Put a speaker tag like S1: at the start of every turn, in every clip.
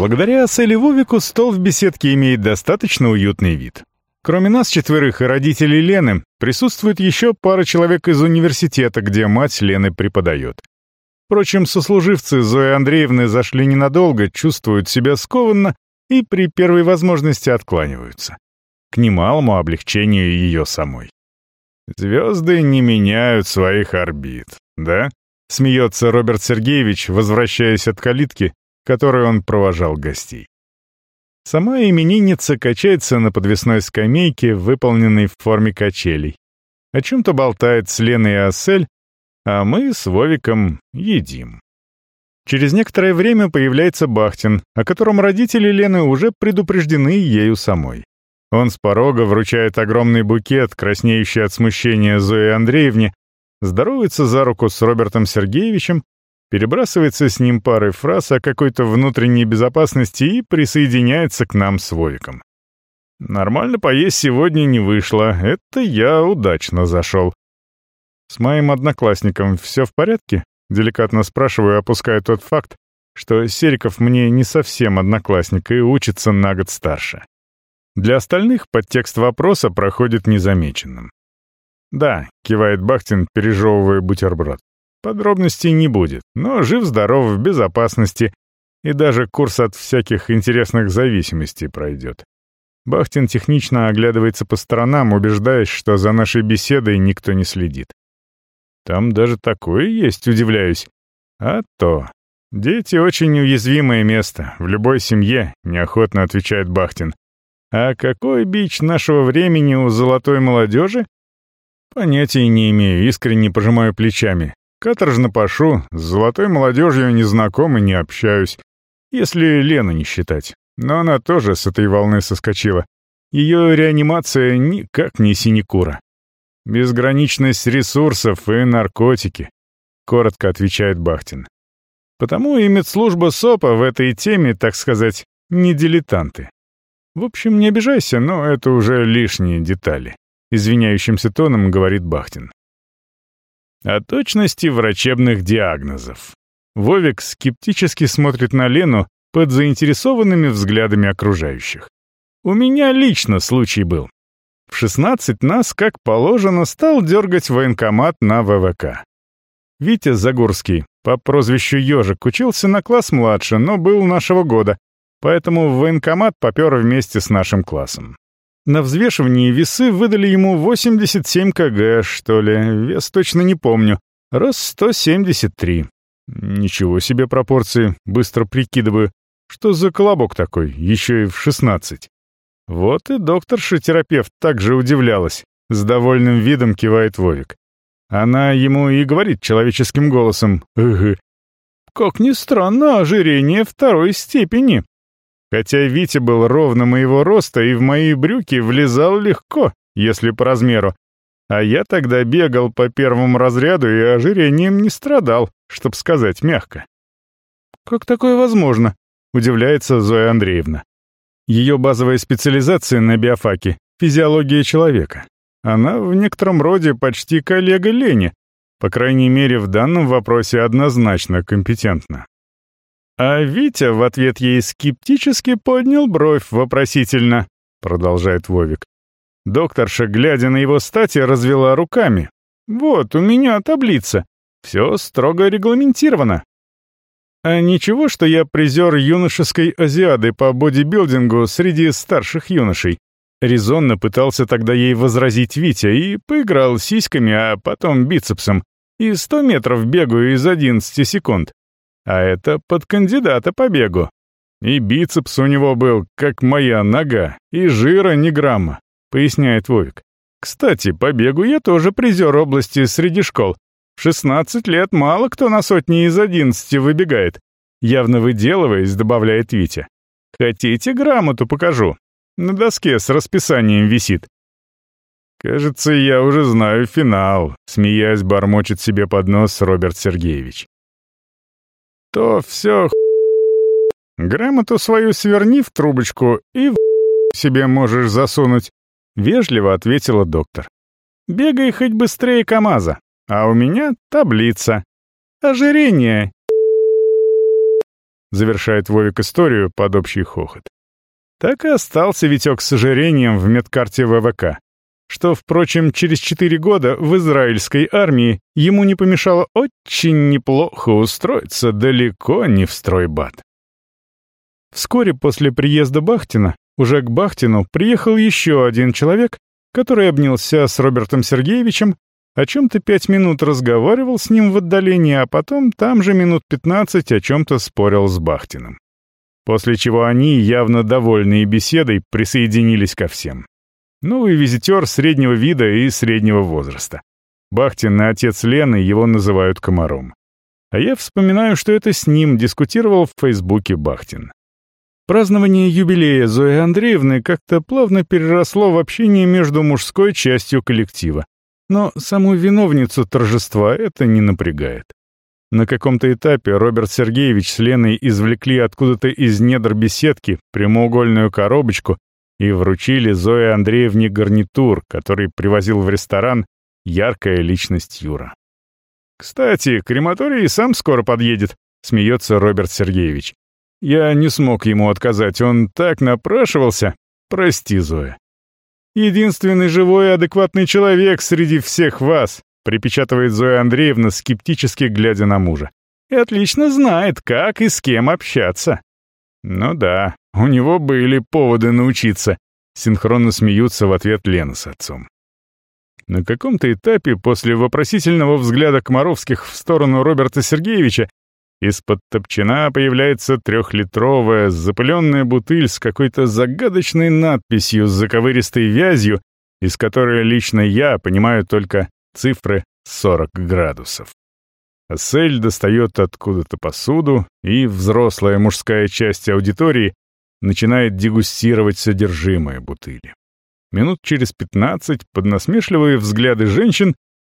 S1: Благодаря Аселе Вовику стол в беседке имеет достаточно уютный вид. Кроме нас четверых и родителей Лены, присутствует еще пара человек из университета, где мать Лены преподает. Впрочем, сослуживцы Зои Андреевны зашли ненадолго, чувствуют себя скованно и при первой возможности откланиваются. К немалому облегчению ее самой. «Звезды не меняют своих орбит, да?» — смеется Роберт Сергеевич, возвращаясь от калитки, которой он провожал гостей. Сама именинница качается на подвесной скамейке, выполненной в форме качелей. О чем-то болтает с Леной и Ассель, а мы с Вовиком едим. Через некоторое время появляется Бахтин, о котором родители Лены уже предупреждены ею самой. Он с порога вручает огромный букет, краснеющий от смущения Зои Андреевне, здоровается за руку с Робертом Сергеевичем, перебрасывается с ним парой фраз о какой-то внутренней безопасности и присоединяется к нам с Вовиком. Нормально поесть сегодня не вышло, это я удачно зашел. С моим одноклассником все в порядке? Деликатно спрашиваю, опуская тот факт, что Сериков мне не совсем одноклассник и учится на год старше. Для остальных подтекст вопроса проходит незамеченным. «Да», — кивает Бахтин, пережевывая бутерброд. Подробностей не будет, но жив-здоров, в безопасности, и даже курс от всяких интересных зависимостей пройдет. Бахтин технично оглядывается по сторонам, убеждаясь, что за нашей беседой никто не следит. Там даже такое есть, удивляюсь. А то. Дети — очень уязвимое место, в любой семье, неохотно отвечает Бахтин. А какой бич нашего времени у золотой молодежи? Понятия не имею, искренне пожимаю плечами. Каторжно пошу, с золотой молодежью не знаком и не общаюсь. Если Лену не считать. Но она тоже с этой волны соскочила. Ее реанимация никак не синекура. Безграничность ресурсов и наркотики, коротко отвечает Бахтин. Потому и медслужба СОПа в этой теме, так сказать, не дилетанты. В общем, не обижайся, но это уже лишние детали. Извиняющимся тоном говорит Бахтин о точности врачебных диагнозов. Вовик скептически смотрит на Лену под заинтересованными взглядами окружающих. У меня лично случай был. В 16 нас, как положено, стал дергать военкомат на ВВК. Витя Загорский по прозвищу Ежик учился на класс младше, но был нашего года, поэтому в военкомат попер вместе с нашим классом. На взвешивании весы выдали ему 87 кг, что ли, вес точно не помню. Рост 173. Ничего себе пропорции, быстро прикидываю. Что за колобок такой, еще и в 16? Вот и докторша-терапевт также удивлялась. С довольным видом кивает Вовик. Она ему и говорит человеческим голосом «Угу». «Как ни странно, ожирение второй степени». Хотя Витя был ровно моего роста и в мои брюки влезал легко, если по размеру. А я тогда бегал по первому разряду и ожирением не страдал, чтоб сказать мягко. «Как такое возможно?» — удивляется Зоя Андреевна. Ее базовая специализация на биофаке — физиология человека. Она в некотором роде почти коллега Лени, по крайней мере, в данном вопросе однозначно компетентна. А Витя в ответ ей скептически поднял бровь вопросительно, продолжает Вовик. Докторша, глядя на его стати, развела руками. «Вот, у меня таблица. Все строго регламентировано». «А ничего, что я призер юношеской азиады по бодибилдингу среди старших юношей?» Резонно пытался тогда ей возразить Витя и поиграл сиськами, а потом бицепсом. И сто метров бегаю из одиннадцати секунд. А это под кандидата по бегу. И бицепс у него был, как моя нога, и жира ни грамма, поясняет Вовик. Кстати, по бегу я тоже призер области среди школ. В 16 лет мало кто на сотни из 11 выбегает. Явно выделываясь, добавляет Витя. Хотите, грамоту покажу? На доске с расписанием висит. Кажется, я уже знаю финал, смеясь, бормочет себе под нос Роберт Сергеевич то все Грамоту свою сверни в трубочку и в себе можешь засунуть», — вежливо ответила доктор. «Бегай хоть быстрее КамАЗа, а у меня таблица. Ожирение завершает Вовик историю под общий хохот. Так и остался Витек с ожирением в медкарте ВВК, что, впрочем, через четыре года в израильской армии ему не помешало очень неплохо устроиться далеко не в стройбат. Вскоре после приезда Бахтина уже к Бахтину приехал еще один человек, который обнялся с Робертом Сергеевичем, о чем-то пять минут разговаривал с ним в отдалении, а потом там же минут пятнадцать о чем-то спорил с Бахтиным. После чего они, явно довольные беседой, присоединились ко всем. Новый визитер среднего вида и среднего возраста. Бахтин и отец Лены его называют комаром. А я вспоминаю, что это с ним дискутировал в Фейсбуке Бахтин. Празднование юбилея Зои Андреевны как-то плавно переросло в общение между мужской частью коллектива. Но саму виновницу торжества это не напрягает. На каком-то этапе Роберт Сергеевич с Леной извлекли откуда-то из недр беседки прямоугольную коробочку и вручили Зое Андреевне гарнитур, который привозил в ресторан яркая личность Юра. «Кстати, крематорий сам скоро подъедет», — смеется Роберт Сергеевич. Я не смог ему отказать, он так напрашивался. Прости, Зоя. Единственный живой и адекватный человек среди всех вас, припечатывает Зоя Андреевна, скептически глядя на мужа. И отлично знает, как и с кем общаться. Ну да, у него были поводы научиться. Синхронно смеются в ответ Лена с отцом. На каком-то этапе после вопросительного взгляда Комаровских в сторону Роберта Сергеевича из-под топчина появляется трехлитровая запыленная бутыль с какой-то загадочной надписью с заковыристой вязью, из которой лично я понимаю только цифры 40 градусов. Ассель достает откуда-то посуду, и взрослая мужская часть аудитории начинает дегустировать содержимое бутыли. Минут через 15 под насмешливые взгляды женщин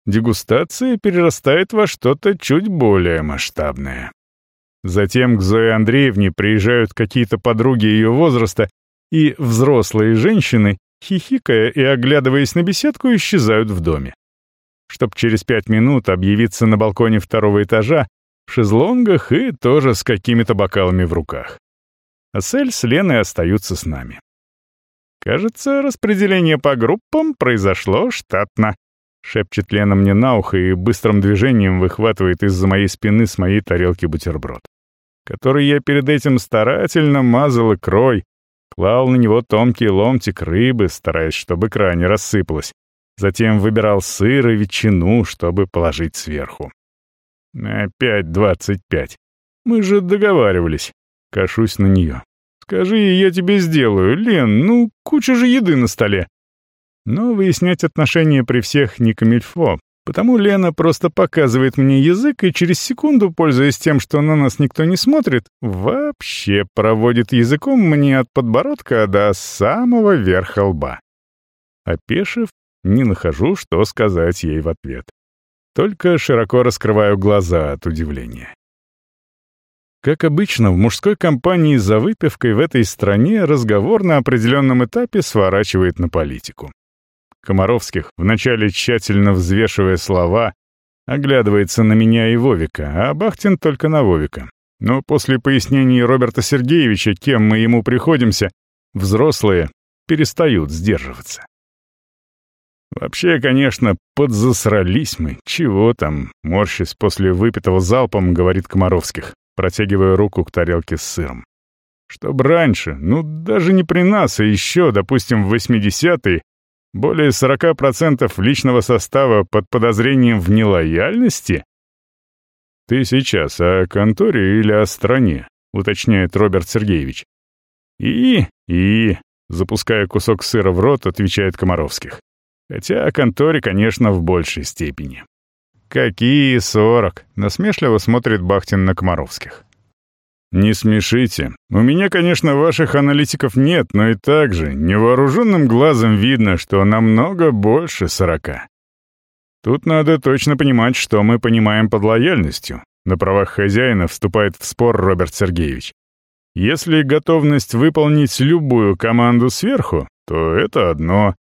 S1: дегустация перерастает во что-то чуть более масштабное. Затем к Зое Андреевне приезжают какие-то подруги ее возраста, и взрослые женщины, хихикая и оглядываясь на беседку, исчезают в доме. Чтоб через пять минут объявиться на балконе второго этажа, в шезлонгах и тоже с какими-то бокалами в руках. Асель с Леной остаются с нами. Кажется, распределение по группам произошло штатно. Шепчет Лена мне на ухо и быстрым движением выхватывает из-за моей спины с моей тарелки бутерброд, который я перед этим старательно мазал икрой, клал на него тонкий ломтик рыбы, стараясь, чтобы икра не рассыпалась, затем выбирал сыр и ветчину, чтобы положить сверху. Опять двадцать пять. Мы же договаривались. Кашусь на нее. Скажи, я тебе сделаю, Лен, ну, куча же еды на столе. Но выяснять отношения при всех не камильфо, потому Лена просто показывает мне язык и через секунду, пользуясь тем, что на нас никто не смотрит, вообще проводит языком мне от подбородка до самого верха лба. Опешив, не нахожу, что сказать ей в ответ. Только широко раскрываю глаза от удивления. Как обычно, в мужской компании за выпивкой в этой стране разговор на определенном этапе сворачивает на политику. Комаровских, вначале тщательно взвешивая слова, оглядывается на меня и Вовика, а Бахтин только на Вовика. Но после пояснений Роберта Сергеевича, кем мы ему приходимся, взрослые перестают сдерживаться. Вообще, конечно, подзасрались мы. Чего там, морщась после выпитого залпом, говорит Комаровских, протягивая руку к тарелке с сыром. Чтоб раньше, ну даже не при нас, а еще, допустим, в 80-е, более 40% личного состава под подозрением в нелояльности? «Ты сейчас о конторе или о стране?» — уточняет Роберт Сергеевич. «И, и...» — запуская кусок сыра в рот, отвечает Комаровских. Хотя о конторе, конечно, в большей степени. «Какие сорок?» — насмешливо смотрит Бахтин на Комаровских. «Не смешите. У меня, конечно, ваших аналитиков нет, но и так же невооруженным глазом видно, что намного больше сорока. Тут надо точно понимать, что мы понимаем под лояльностью. На правах хозяина вступает в спор Роберт Сергеевич. Если готовность выполнить любую команду сверху, то это одно.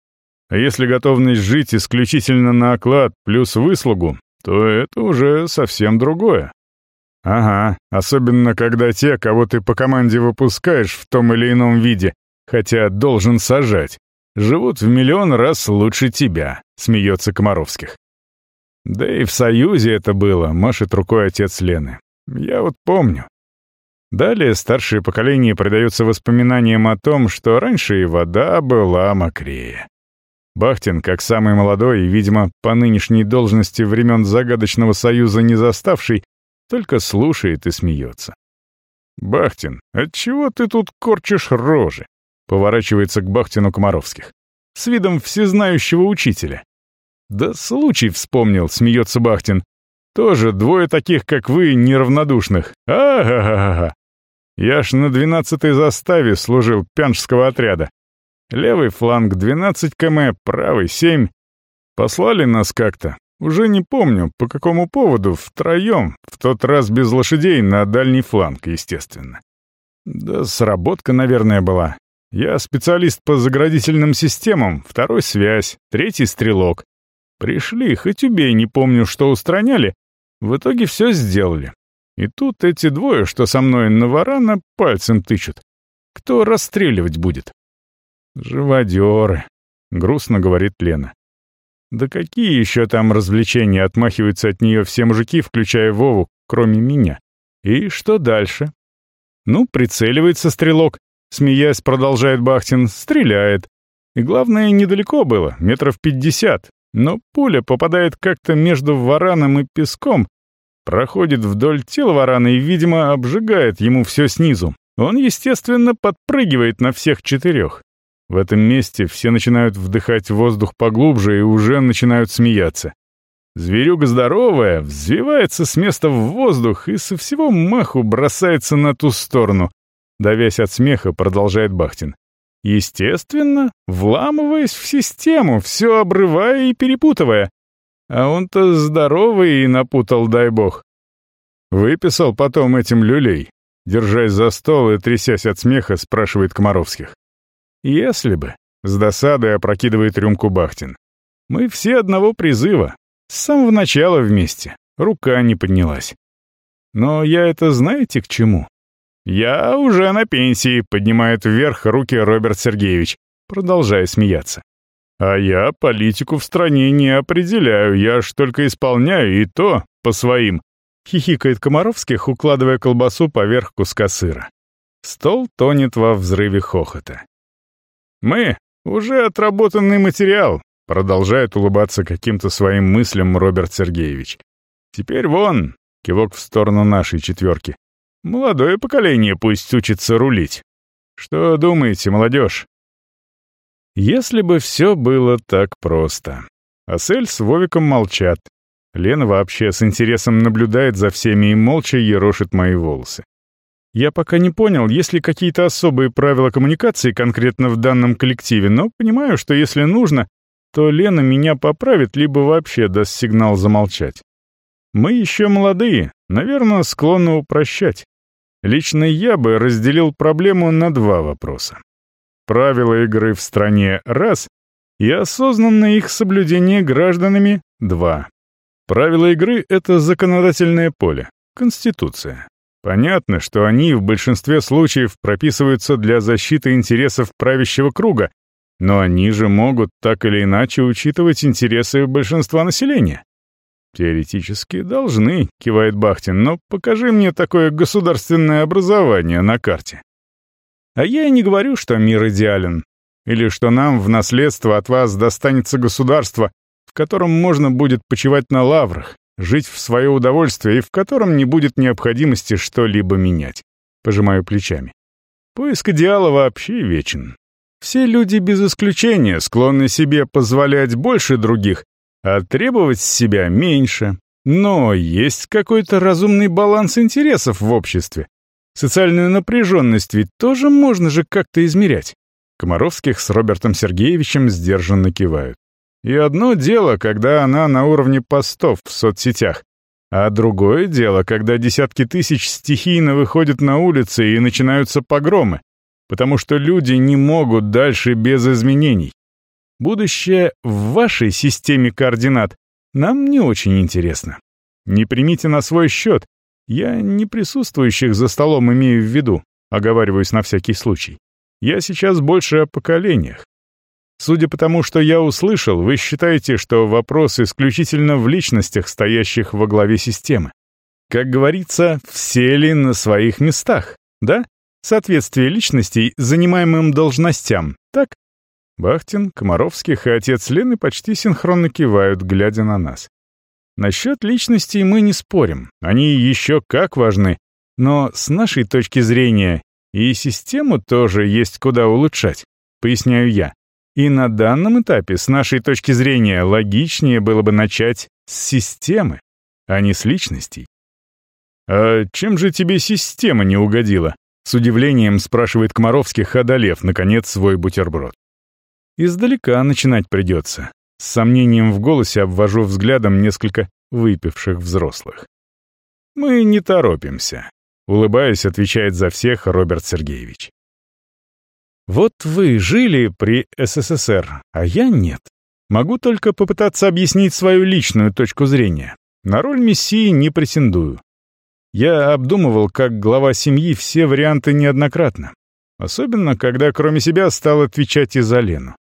S1: А если готовность жить исключительно на оклад плюс выслугу, то это уже совсем другое. Ага, особенно когда те, кого ты по команде выпускаешь в том или ином виде, хотя должен сажать, живут в миллион раз лучше тебя, смеется Комаровских. Да и в Союзе это было, машет рукой отец Лены. Я вот помню. Далее старшее поколение предается воспоминаниям о том, что раньше и вода была мокрее. Бахтин, как самый молодой и, видимо, по нынешней должности времен загадочного союза не заставший, только слушает и смеется. «Бахтин, отчего ты тут корчишь рожи?» Поворачивается к Бахтину Комаровских. С видом всезнающего учителя. «Да случай вспомнил», — смеется Бахтин. «Тоже двое таких, как вы, неравнодушных. А-га-га-га! Я ж на двенадцатой заставе служил пянжского отряда. Левый фланг 12 км, правый 7. Послали нас как-то. Уже не помню, по какому поводу, втроем, в тот раз без лошадей, на дальний фланг, естественно. Да сработка, наверное, была. Я специалист по заградительным системам, второй — связь, третий — стрелок. Пришли, хоть убей, не помню, что устраняли. В итоге все сделали. И тут эти двое, что со мной на варана, пальцем тычут. Кто расстреливать будет? «Живодеры», — грустно говорит Лена. «Да какие еще там развлечения отмахиваются от нее все мужики, включая Вову, кроме меня? И что дальше?» «Ну, прицеливается стрелок», — смеясь продолжает Бахтин, — «стреляет. И главное, недалеко было, метров пятьдесят, но пуля попадает как-то между вараном и песком, проходит вдоль тела варана и, видимо, обжигает ему все снизу. Он, естественно, подпрыгивает на всех четырех. В этом месте все начинают вдыхать воздух поглубже и уже начинают смеяться. Зверюга здоровая, взвивается с места в воздух и со всего маху бросается на ту сторону. Давясь от смеха, продолжает Бахтин. Естественно, вламываясь в систему, все обрывая и перепутывая. А он-то здоровый и напутал, дай бог. Выписал потом этим люлей. Держась за стол и трясясь от смеха, спрашивает Комаровских. «Если бы», — с досадой опрокидывает рюмку Бахтин. «Мы все одного призыва. С самого начала вместе. Рука не поднялась. Но я это знаете к чему?» «Я уже на пенсии», — поднимает вверх руки Роберт Сергеевич, продолжая смеяться. «А я политику в стране не определяю, я ж только исполняю, и то по своим», — хихикает Комаровских, укладывая колбасу поверх куска сыра. Стол тонет во взрыве хохота. «Мы — уже отработанный материал», — продолжает улыбаться каким-то своим мыслям Роберт Сергеевич. «Теперь вон», — кивок в сторону нашей четверки, — «молодое поколение пусть учится рулить. Что думаете, молодежь?» Если бы все было так просто. Асель с Вовиком молчат. Лена вообще с интересом наблюдает за всеми и молча ерошит мои волосы. Я пока не понял, есть ли какие-то особые правила коммуникации конкретно в данном коллективе, но понимаю, что если нужно, то Лена меня поправит, либо вообще даст сигнал замолчать. Мы еще молодые, наверное, склонны упрощать. Лично я бы разделил проблему на два вопроса. Правила игры в стране — раз, и осознанное их соблюдение гражданами — два. Правила игры — это законодательное поле, Конституция. Понятно, что они в большинстве случаев прописываются для защиты интересов правящего круга, но они же могут так или иначе учитывать интересы большинства населения. «Теоретически должны», — кивает Бахтин, «но покажи мне такое государственное образование на карте». А я и не говорю, что мир идеален, или что нам в наследство от вас достанется государство, в котором можно будет почивать на лаврах, жить в свое удовольствие и в котором не будет необходимости что-либо менять. Пожимаю плечами. Поиск идеала вообще вечен. Все люди без исключения склонны себе позволять больше других, а требовать себя меньше. Но есть какой-то разумный баланс интересов в обществе. Социальную напряженность ведь тоже можно же как-то измерять. Комаровских с Робертом Сергеевичем сдержанно кивают. И одно дело, когда она на уровне постов в соцсетях, а другое дело, когда десятки тысяч стихийно выходят на улицы и начинаются погромы, потому что люди не могут дальше без изменений. Будущее в вашей системе координат нам не очень интересно. Не примите на свой счет, Я не присутствующих за столом имею в виду, оговариваюсь на всякий случай. Я сейчас больше о поколениях. Судя по тому, что я услышал, вы считаете, что вопрос исключительно в личностях, стоящих во главе системы. Как говорится, все ли на своих местах, да? Соответствие личностей занимаемым должностям, так? Бахтин, Комаровских и отец Лены почти синхронно кивают, глядя на нас. Насчет личностей мы не спорим, они еще как важны, но с нашей точки зрения и систему тоже есть куда улучшать, поясняю я. И на данном этапе, с нашей точки зрения, логичнее было бы начать с системы, а не с личностей. «А чем же тебе система не угодила?» С удивлением спрашивает Комаровских, одолев, наконец, свой бутерброд. Издалека начинать придется. С сомнением в голосе обвожу взглядом несколько выпивших взрослых. «Мы не торопимся», — улыбаясь, отвечает за всех Роберт Сергеевич. «Вот вы жили при СССР, а я нет. Могу только попытаться объяснить свою личную точку зрения. На роль мессии не претендую. Я обдумывал, как глава семьи, все варианты неоднократно. Особенно, когда кроме себя стал отвечать и за Лену.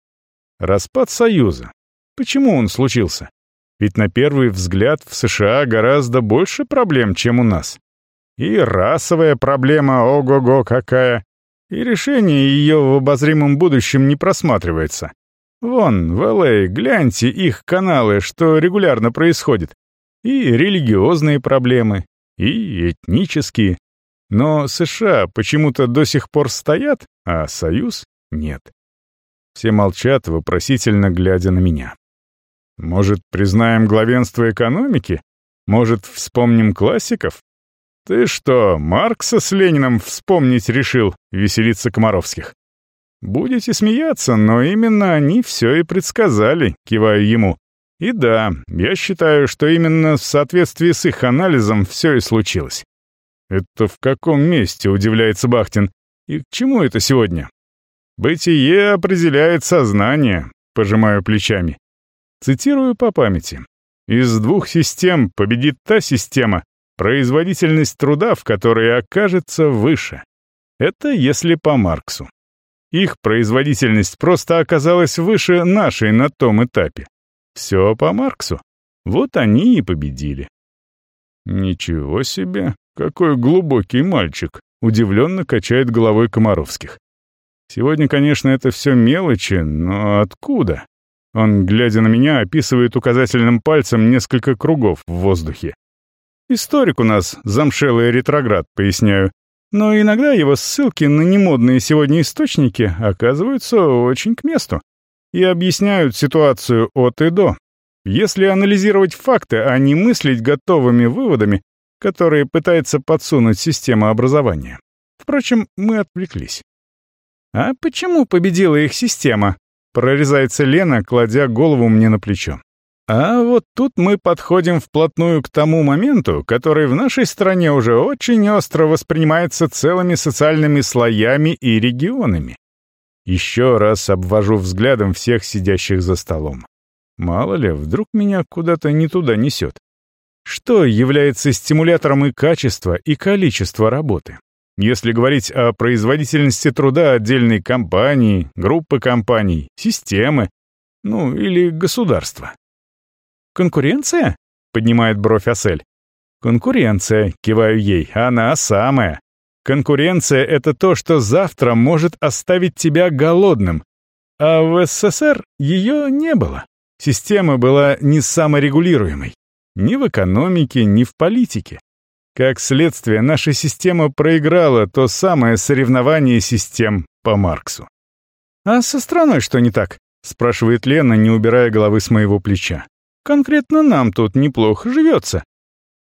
S1: Распад Союза. Почему он случился? Ведь на первый взгляд в США гораздо больше проблем, чем у нас. И расовая проблема, ого-го, какая. И решение ее в обозримом будущем не просматривается. Вон, в Л.А., гляньте их каналы, что регулярно происходит. И религиозные проблемы, и этнические. Но США почему-то до сих пор стоят, а Союз — нет. Все молчат, вопросительно глядя на меня. Может, признаем главенство экономики? Может, вспомним классиков? Ты что, Маркса с Лениным вспомнить решил, веселиться Комаровских? Будете смеяться, но именно они все и предсказали, киваю ему. И да, я считаю, что именно в соответствии с их анализом все и случилось. Это в каком месте, удивляется Бахтин. И к чему это сегодня? «Бытие определяет сознание», — пожимаю плечами. Цитирую по памяти. «Из двух систем победит та система, производительность труда в которой окажется выше. Это если по Марксу. Их производительность просто оказалась выше нашей на том этапе. Все по Марксу. Вот они и победили. «Ничего себе, какой глубокий мальчик!» — удивленно качает головой Комаровских. Сегодня, конечно, это все мелочи, но откуда? Он, глядя на меня, описывает указательным пальцем несколько кругов в воздухе. Историк у нас, замшелый ретроград, поясняю. Но иногда его ссылки на немодные сегодня источники оказываются очень к месту и объясняют ситуацию от и до. Если анализировать факты, а не мыслить готовыми выводами, которые пытается подсунуть система образования. Впрочем, мы отвлеклись. «А почему победила их система?» — прорезается Лена, кладя голову мне на плечо. А вот тут мы подходим вплотную к тому моменту, который в нашей стране уже очень остро воспринимается целыми социальными слоями и регионами. Еще раз обвожу взглядом всех сидящих за столом. Мало ли, вдруг меня куда-то не туда несет. Что является стимулятором и качества, и количества работы? Если говорить о производительности труда отдельной компании, группы компаний, системы, ну или государства. «Конкуренция?» — поднимает бровь Асель. «Конкуренция», — киваю ей, — «она самая. Конкуренция — это то, что завтра может оставить тебя голодным. А в СССР ее не было. Система была не саморегулируемой. Ни в экономике, ни в политике. Как следствие, наша система проиграла то самое соревнование систем по Марксу. «А со страной что не так?» — спрашивает Лена, не убирая головы с моего плеча. «Конкретно нам тут неплохо живется».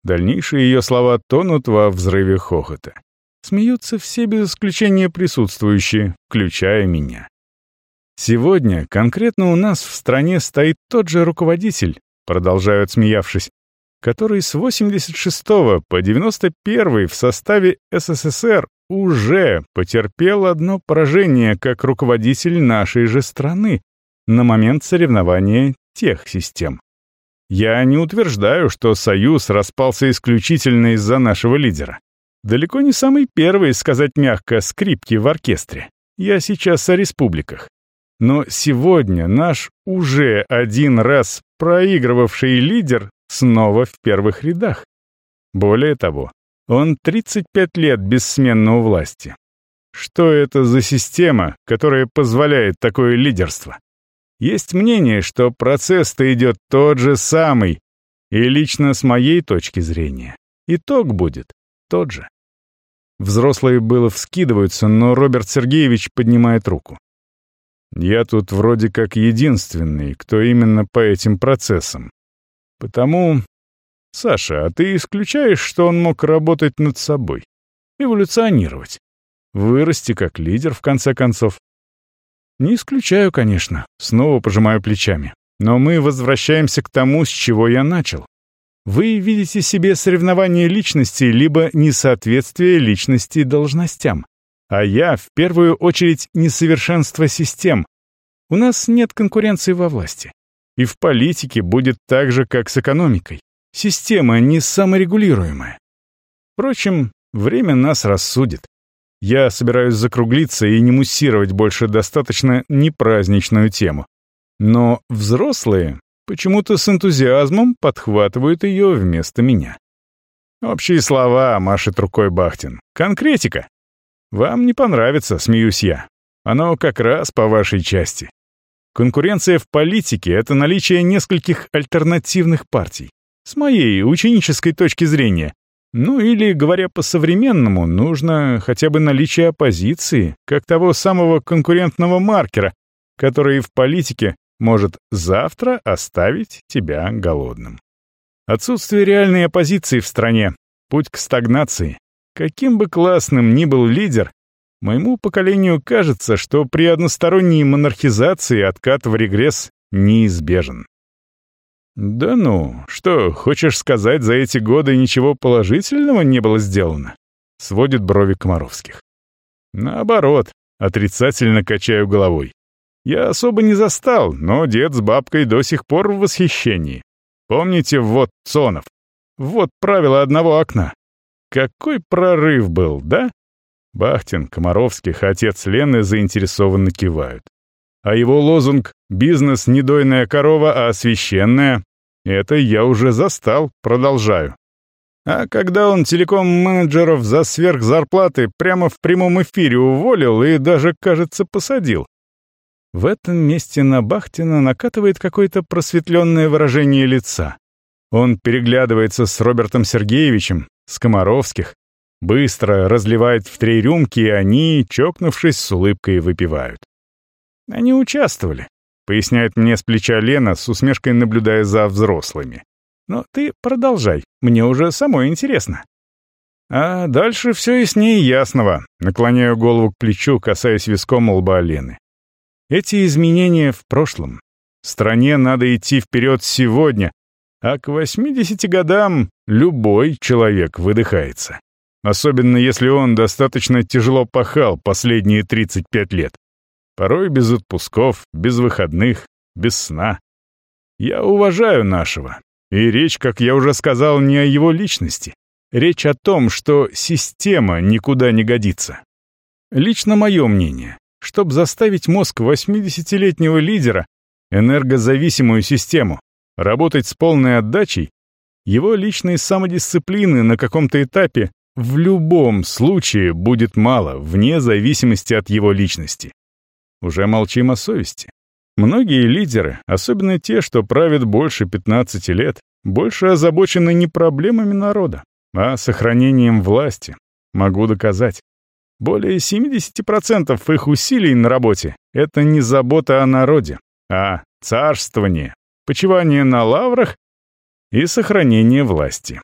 S1: Дальнейшие ее слова тонут во взрыве хохота. Смеются все без исключения присутствующие, включая меня. Сегодня конкретно у нас в стране стоит тот же руководитель, продолжают смеявшись, который с 86 по 91 в составе СССР уже потерпел одно поражение как руководитель нашей же страны на момент соревнования тех систем. Я не утверждаю, что союз распался исключительно из-за нашего лидера. Далеко не самый первый, сказать мягко, скрипки в оркестре. Я сейчас о республиках. Но сегодня наш уже один раз проигрывавший лидер снова в первых рядах. Более того, он 35 лет бессменно у власти. Что это за система, которая позволяет такое лидерство? Есть мнение, что процесс-то идет тот же самый, и лично с моей точки зрения, итог будет тот же. Взрослые было вскидываются, но Роберт Сергеевич поднимает руку. Я тут вроде как единственный, кто именно по этим процессам. Потому... Саша, а ты исключаешь, что он мог работать над собой? Эволюционировать? Вырасти как лидер, в конце концов? Не исключаю, конечно. Снова пожимаю плечами. Но мы возвращаемся к тому, с чего я начал. Вы видите себе соревнование личностей либо несоответствие личности должностям. А я, в первую очередь, несовершенство систем. У нас нет конкуренции во власти. И в политике будет так же, как с экономикой. Система не саморегулируемая. Впрочем, время нас рассудит. Я собираюсь закруглиться и не муссировать больше достаточно непраздничную тему. Но взрослые почему-то с энтузиазмом подхватывают ее вместо меня. Общие слова, машет рукой Бахтин. Конкретика. Вам не понравится, смеюсь я. Оно как раз по вашей части. Конкуренция в политике — это наличие нескольких альтернативных партий. С моей ученической точки зрения. Ну или, говоря по-современному, нужно хотя бы наличие оппозиции, как того самого конкурентного маркера, который в политике может завтра оставить тебя голодным. Отсутствие реальной оппозиции в стране — путь к стагнации, Каким бы классным ни был лидер, моему поколению кажется, что при односторонней монархизации откат в регресс неизбежен. «Да ну, что, хочешь сказать, за эти годы ничего положительного не было сделано?» — сводит брови Комаровских. «Наоборот, отрицательно качаю головой. Я особо не застал, но дед с бабкой до сих пор в восхищении. Помните вот Цонов? Вот правило одного окна. Какой прорыв был, да? Бахтин, Комаровских, отец Лены заинтересованно кивают. А его лозунг «Бизнес не дойная корова, а священная» — это я уже застал, продолжаю. А когда он телеком-менеджеров за сверхзарплаты прямо в прямом эфире уволил и даже, кажется, посадил. В этом месте на Бахтина накатывает какое-то просветленное выражение лица. Он переглядывается с Робертом Сергеевичем, Скоморовских, быстро разливает в три рюмки, и они, чокнувшись, с улыбкой выпивают. Они участвовали, поясняет мне с плеча Лена, с усмешкой наблюдая за взрослыми. Но ты продолжай, мне уже самой интересно. А дальше все яснее ясного. Наклоняю голову к плечу, касаясь виском лба Лены. Эти изменения в прошлом. Стране надо идти вперед сегодня, а к 80 годам любой человек выдыхается. Особенно если он достаточно тяжело пахал последние 35 лет. Порой без отпусков, без выходных, без сна. Я уважаю нашего. И речь, как я уже сказал, не о его личности. Речь о том, что система никуда не годится. Лично мое мнение, чтобы заставить мозг 80-летнего лидера, энергозависимую систему, работать с полной отдачей, его личной самодисциплины на каком-то этапе в любом случае будет мало, вне зависимости от его личности. Уже молчим о совести. Многие лидеры, особенно те, что правят больше 15 лет, больше озабочены не проблемами народа, а сохранением власти. Могу доказать. Более 70% их усилий на работе — это не забота о народе, а царствование, почивание на лаврах и сохранение власти.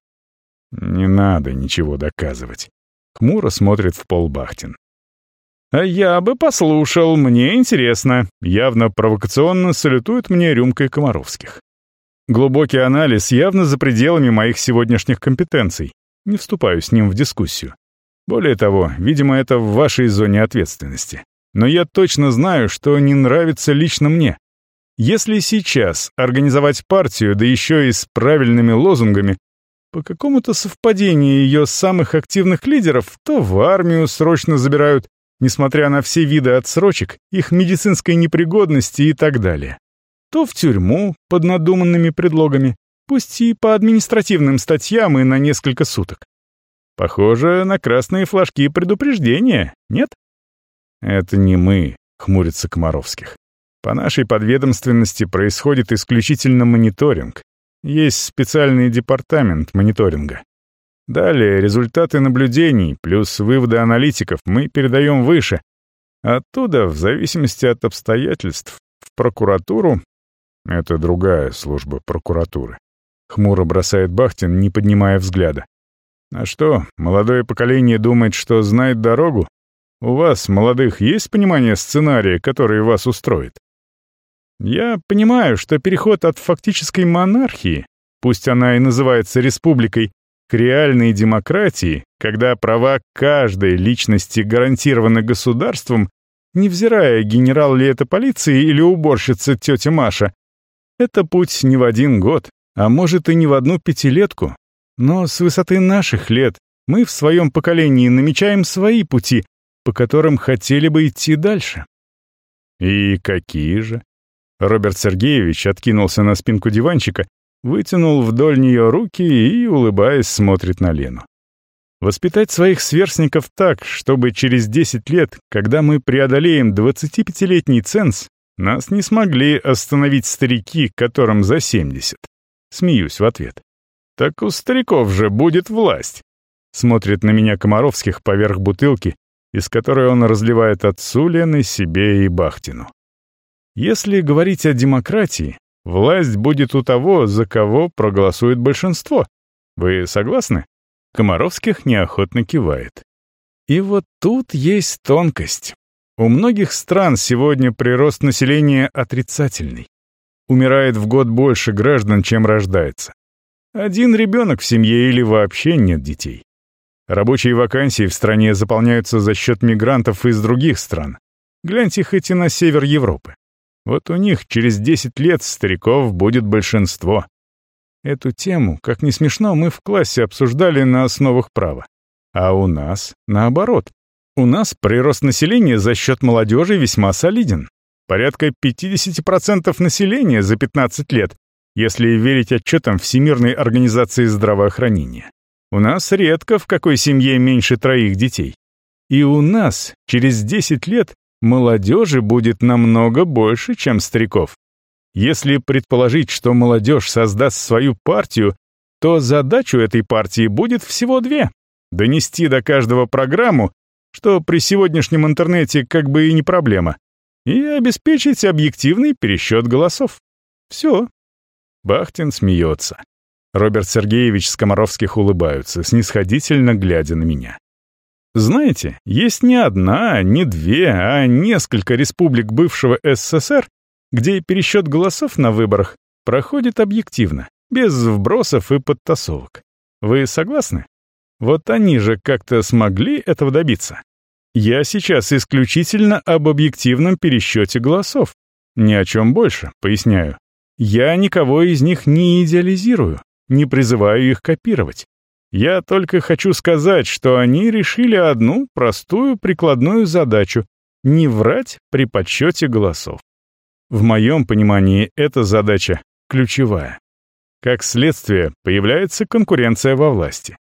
S1: Не надо ничего доказывать. Хмуро смотрит в пол Бахтин. А я бы послушал, мне интересно. Явно провокационно салютует мне рюмкой Комаровских. Глубокий анализ явно за пределами моих сегодняшних компетенций. Не вступаю с ним в дискуссию. Более того, видимо, это в вашей зоне ответственности. Но я точно знаю, что не нравится лично мне. Если сейчас организовать партию, да еще и с правильными лозунгами, по какому-то совпадению ее самых активных лидеров, то в армию срочно забирают, несмотря на все виды отсрочек, их медицинской непригодности и так далее. То в тюрьму под надуманными предлогами, пусть и по административным статьям и на несколько суток. Похоже на красные флажки предупреждения, нет? Это не мы, хмурится Комаровских. По нашей подведомственности происходит исключительно мониторинг. Есть специальный департамент мониторинга. Далее результаты наблюдений плюс выводы аналитиков мы передаем выше. Оттуда, в зависимости от обстоятельств, в прокуратуру — это другая служба прокуратуры. Хмуро бросает Бахтин, не поднимая взгляда. А что, молодое поколение думает, что знает дорогу? У вас, молодых, есть понимание сценария, который вас устроит? Я понимаю, что переход от фактической монархии, пусть она и называется республикой, к реальной демократии, когда права каждой личности гарантированы государством, невзирая, генерал ли это полиции или уборщица тетя Маша, это путь не в один год, а может и не в одну пятилетку. Но с высоты наших лет мы в своем поколении намечаем свои пути, по которым хотели бы идти дальше. И какие же? Роберт Сергеевич откинулся на спинку диванчика, вытянул вдоль нее руки и, улыбаясь, смотрит на Лену. Воспитать своих сверстников так, чтобы через 10 лет, когда мы преодолеем 25-летний ценз, нас не смогли остановить старики, которым за 70. Смеюсь в ответ. Так у стариков же будет власть. Смотрит на меня Комаровских поверх бутылки, из которой он разливает отцу Лены, себе и Бахтину. Если говорить о демократии, власть будет у того, за кого проголосует большинство. Вы согласны? Комаровских неохотно кивает. И вот тут есть тонкость. У многих стран сегодня прирост населения отрицательный. Умирает в год больше граждан, чем рождается. Один ребенок в семье или вообще нет детей. Рабочие вакансии в стране заполняются за счет мигрантов из других стран. Гляньте хоть и на север Европы. Вот у них через 10 лет стариков будет большинство. Эту тему, как ни смешно, мы в классе обсуждали на основах права. А у нас наоборот. У нас прирост населения за счет молодежи весьма солиден. Порядка 50% населения за 15 лет, если верить отчетам Всемирной организации здравоохранения. У нас редко в какой семье меньше троих детей. И у нас через 10 лет молодежи будет намного больше, чем стариков. Если предположить, что молодежь создаст свою партию, то задачу этой партии будет всего две — донести до каждого программу, что при сегодняшнем интернете как бы и не проблема, и обеспечить объективный пересчет голосов. Все. Бахтин смеется. Роберт Сергеевич Скоморовских улыбаются, снисходительно глядя на меня. Знаете, есть не одна, не две, а несколько республик бывшего СССР, где пересчет голосов на выборах проходит объективно, без вбросов и подтасовок. Вы согласны? Вот они же как-то смогли этого добиться. Я сейчас исключительно об объективном пересчете голосов. Ни о чем больше, поясняю. Я никого из них не идеализирую, не призываю их копировать. Я только хочу сказать, что они решили одну простую прикладную задачу — не врать при подсчете голосов. В моем понимании эта задача ключевая. Как следствие, появляется конкуренция во власти.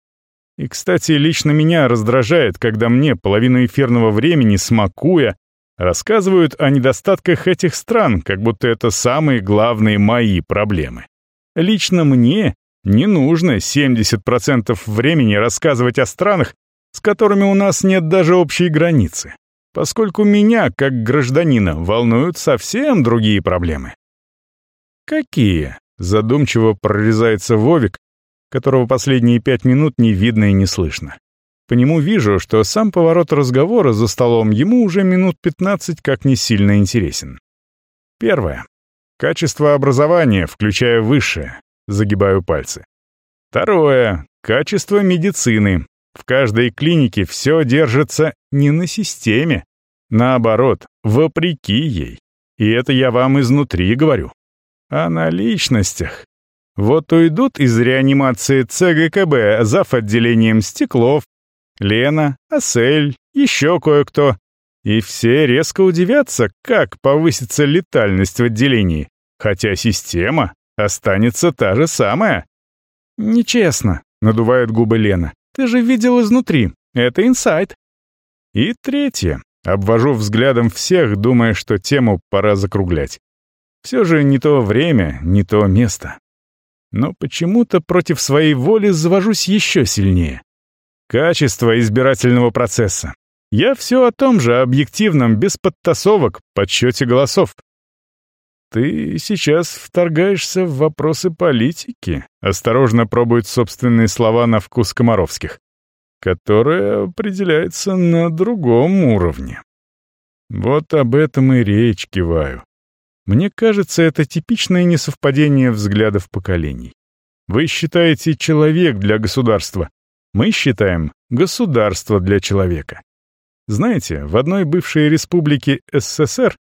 S1: И, кстати, лично меня раздражает, когда мне половину эфирного времени, смакуя, рассказывают о недостатках этих стран, как будто это самые главные мои проблемы. Лично мне не нужно 70% времени рассказывать о странах, с которыми у нас нет даже общей границы, поскольку меня, как гражданина, волнуют совсем другие проблемы. Какие? Задумчиво прорезается Вовик, которого последние пять минут не видно и не слышно. По нему вижу, что сам поворот разговора за столом ему уже минут 15 как не сильно интересен. Первое. Качество образования, включая высшее, Загибаю пальцы. Второе. Качество медицины. В каждой клинике все держится не на системе. Наоборот, вопреки ей. И это я вам изнутри говорю. А на личностях. Вот уйдут из реанимации ЦГКБ зав. отделением Стеклов, Лена, Асель, еще кое-кто. И все резко удивятся, как повысится летальность в отделении, хотя система останется та же самая. «Нечестно», — надувает губы Лена. «Ты же видел изнутри. Это инсайт». И третье. Обвожу взглядом всех, думая, что тему пора закруглять. Все же не то время, не то место. Но почему-то против своей воли завожусь еще сильнее. Качество избирательного процесса. Я все о том же объективном, без подтасовок, подсчете голосов. «Ты сейчас вторгаешься в вопросы политики», — осторожно пробует собственные слова на вкус Комаровских, «которая определяется на другом уровне». Вот об этом и речь киваю. Мне кажется, это типичное несовпадение взглядов поколений. Вы считаете человек для государства, мы считаем государство для человека. Знаете, в одной бывшей республике СССР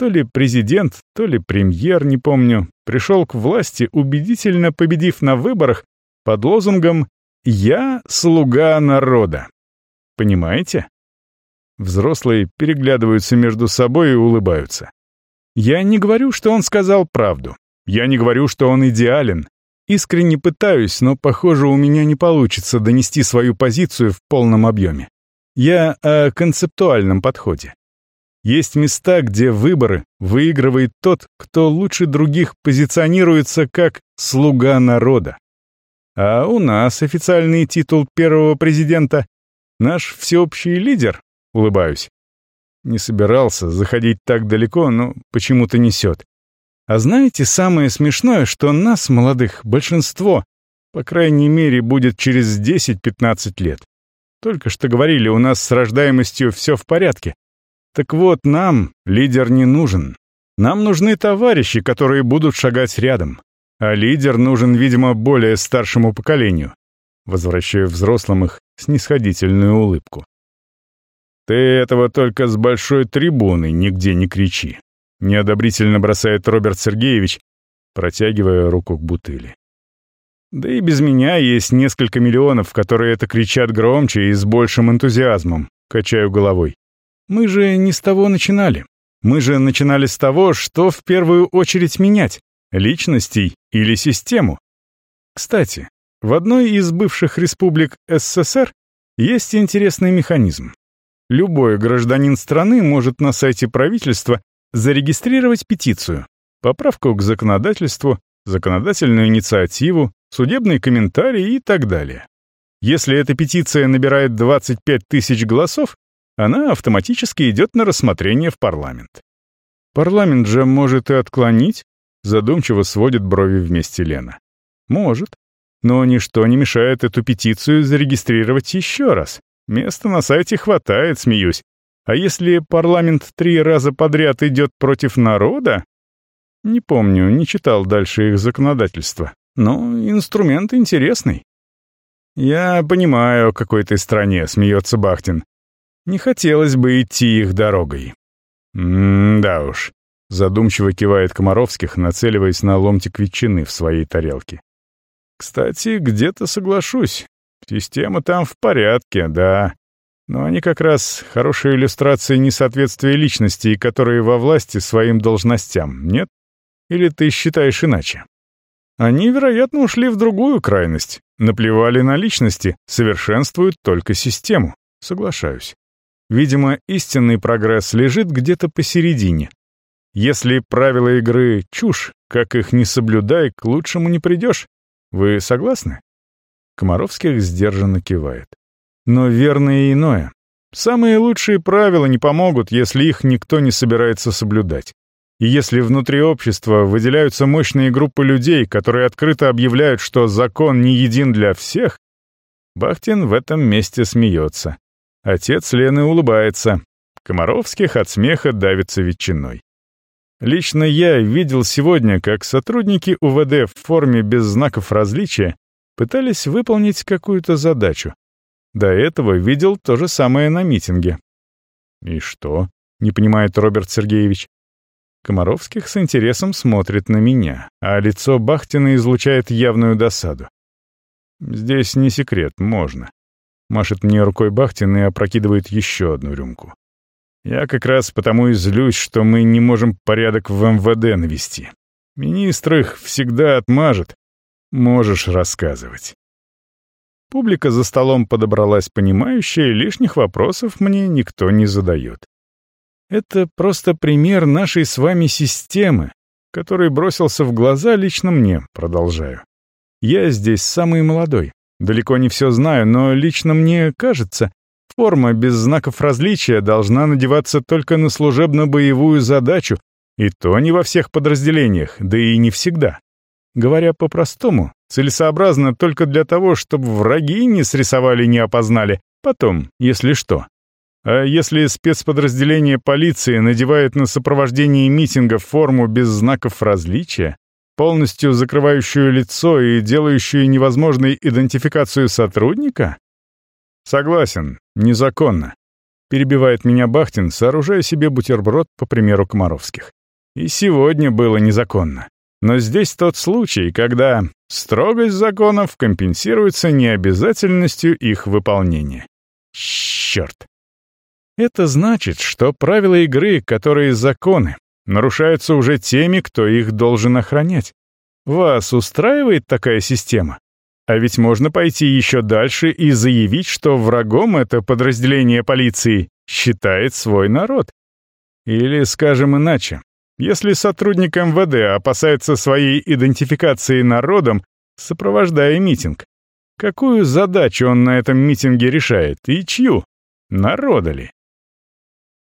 S1: то ли президент, то ли премьер, не помню, пришел к власти, убедительно победив на выборах под лозунгом «Я слуга народа». Понимаете? Взрослые переглядываются между собой и улыбаются. Я не говорю, что он сказал правду. Я не говорю, что он идеален. Искренне пытаюсь, но, похоже, у меня не получится донести свою позицию в полном объеме. Я о концептуальном подходе. Есть места, где выборы выигрывает тот, кто лучше других позиционируется как «слуга народа». А у нас официальный титул первого президента — наш всеобщий лидер, улыбаюсь. Не собирался заходить так далеко, но почему-то несет. А знаете, самое смешное, что нас, молодых, большинство, по крайней мере, будет через 10-15 лет. Только что говорили, у нас с рождаемостью все в порядке. Так вот, нам лидер не нужен. Нам нужны товарищи, которые будут шагать рядом. А лидер нужен, видимо, более старшему поколению. Возвращаю взрослым их снисходительную улыбку. «Ты этого только с большой трибуны нигде не кричи», — неодобрительно бросает Роберт Сергеевич, протягивая руку к бутыли. Да и без меня есть несколько миллионов, которые это кричат громче и с большим энтузиазмом, качаю головой. Мы же не с того начинали. Мы же начинали с того, что в первую очередь менять — личностей или систему. Кстати, в одной из бывших республик СССР есть интересный механизм. Любой гражданин страны может на сайте правительства зарегистрировать петицию, поправку к законодательству, законодательную инициативу, судебный комментарий и так далее. Если эта петиция набирает 25 тысяч голосов, она автоматически идет на рассмотрение в парламент. Парламент же может и отклонить, задумчиво сводит брови вместе Лена. Может. Но ничто не мешает эту петицию зарегистрировать еще раз. Места на сайте хватает, смеюсь. А если парламент три раза подряд идет против народа? Не помню, не читал дальше их законодательства. Но инструмент интересный. «Я понимаю, о какой ты стране», — смеется Бахтин. Не хотелось бы идти их дорогой. «М-да уж», — задумчиво кивает Комаровских, нацеливаясь на ломтик ветчины в своей тарелке. «Кстати, где-то соглашусь. Система там в порядке, да. Но они как раз хорошие иллюстрации несоответствия личностей, которые во власти своим должностям, нет? Или ты считаешь иначе?» Они, вероятно, ушли в другую крайность, наплевали на личности, совершенствуют только систему. Соглашаюсь. Видимо, истинный прогресс лежит где-то посередине. Если правила игры — чушь, как их не соблюдай, к лучшему не придешь. Вы согласны? Комаровских сдержанно кивает. Но верно и иное. Самые лучшие правила не помогут, если их никто не собирается соблюдать. И если внутри общества выделяются мощные группы людей, которые открыто объявляют, что закон не един для всех, Бахтин в этом месте смеется. Отец Лены улыбается. Комаровских от смеха давится ветчиной. Лично я видел сегодня, как сотрудники УВД в форме без знаков различия пытались выполнить какую-то задачу. До этого видел то же самое на митинге. «И что?» — не понимает Роберт Сергеевич. Комаровских с интересом смотрит на меня, а лицо Бахтина излучает явную досаду. «Здесь не секрет, можно». Машет мне рукой Бахтин и опрокидывает еще одну рюмку. Я как раз потому и злюсь, что мы не можем порядок в МВД навести. Министр их всегда отмажет. Можешь рассказывать. Публика за столом подобралась понимающая, лишних вопросов мне никто не задает. Это просто пример нашей с вами системы, который бросился в глаза лично мне, продолжаю. Я здесь самый молодой, далеко не все знаю, но лично мне кажется, форма без знаков различия должна надеваться только на служебно-боевую задачу, и то не во всех подразделениях, да и не всегда. Говоря по-простому, целесообразно только для того, чтобы враги не срисовали, не опознали, потом, если что. А если спецподразделение полиции надевает на сопровождение митингов форму без знаков различия, полностью закрывающую лицо и делающую невозможной идентификацию сотрудника? Согласен, незаконно. Перебивает меня Бахтин, сооружая себе бутерброд по примеру Комаровских. И сегодня было незаконно. Но здесь тот случай, когда строгость законов компенсируется необязательностью их выполнения. Черт! Это значит, что правила игры, которые законы, нарушаются уже теми, кто их должен охранять. Вас устраивает такая система? А ведь можно пойти еще дальше и заявить, что врагом это подразделение полиции считает свой народ. Или, скажем иначе, если сотрудник МВД опасается своей идентификации народом, сопровождая митинг, какую задачу он на этом митинге решает и чью? Народа ли?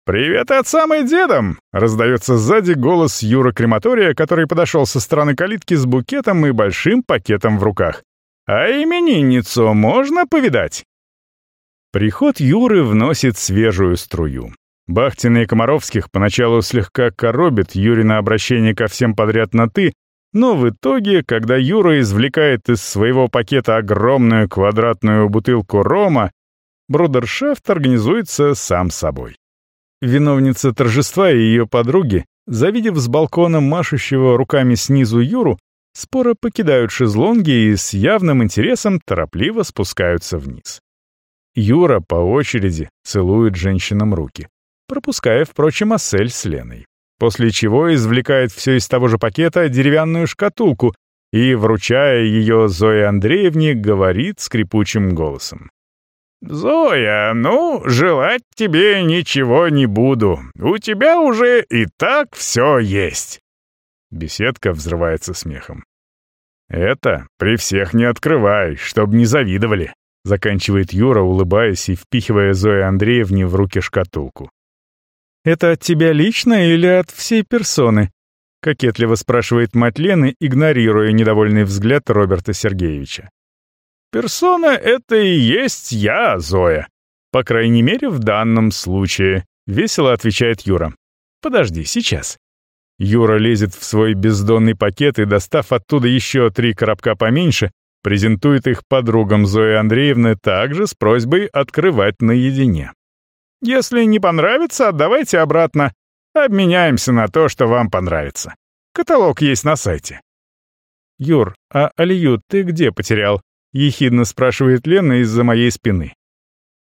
S1: «Привет отцам и дедам!» — раздается сзади голос Юра Крематория, который подошел со стороны калитки с букетом и большим пакетом в руках. «А именинницу можно повидать?» Приход Юры вносит свежую струю. Бахтин и Комаровских поначалу слегка коробит Юрина обращение ко всем подряд на «ты», но в итоге, когда Юра извлекает из своего пакета огромную квадратную бутылку рома, брудершафт организуется сам собой. Виновница торжества и ее подруги, завидев с балкона машущего руками снизу Юру, споро покидают шезлонги и с явным интересом торопливо спускаются вниз. Юра по очереди целует женщинам руки, пропуская, впрочем, Ассель с Леной. После чего извлекает все из того же пакета деревянную шкатулку и, вручая ее Зое Андреевне, говорит скрипучим голосом. «Зоя, ну, желать тебе ничего не буду. У тебя уже и так все есть». Беседка взрывается смехом. «Это при всех не открывай, чтоб не завидовали», заканчивает Юра, улыбаясь и впихивая Зое Андреевне в руки шкатулку. «Это от тебя лично или от всей персоны?» кокетливо спрашивает мать Лены, игнорируя недовольный взгляд Роберта Сергеевича. Персона — это и есть я, Зоя. По крайней мере, в данном случае, — весело отвечает Юра. Подожди, сейчас. Юра лезет в свой бездонный пакет и, достав оттуда еще три коробка поменьше, презентует их подругам Зои Андреевны также с просьбой открывать наедине. «Если не понравится, отдавайте обратно. Обменяемся на то, что вам понравится. Каталог есть на сайте». «Юр, а Алию ты где потерял?» Ехидно спрашивает Лена из-за моей спины.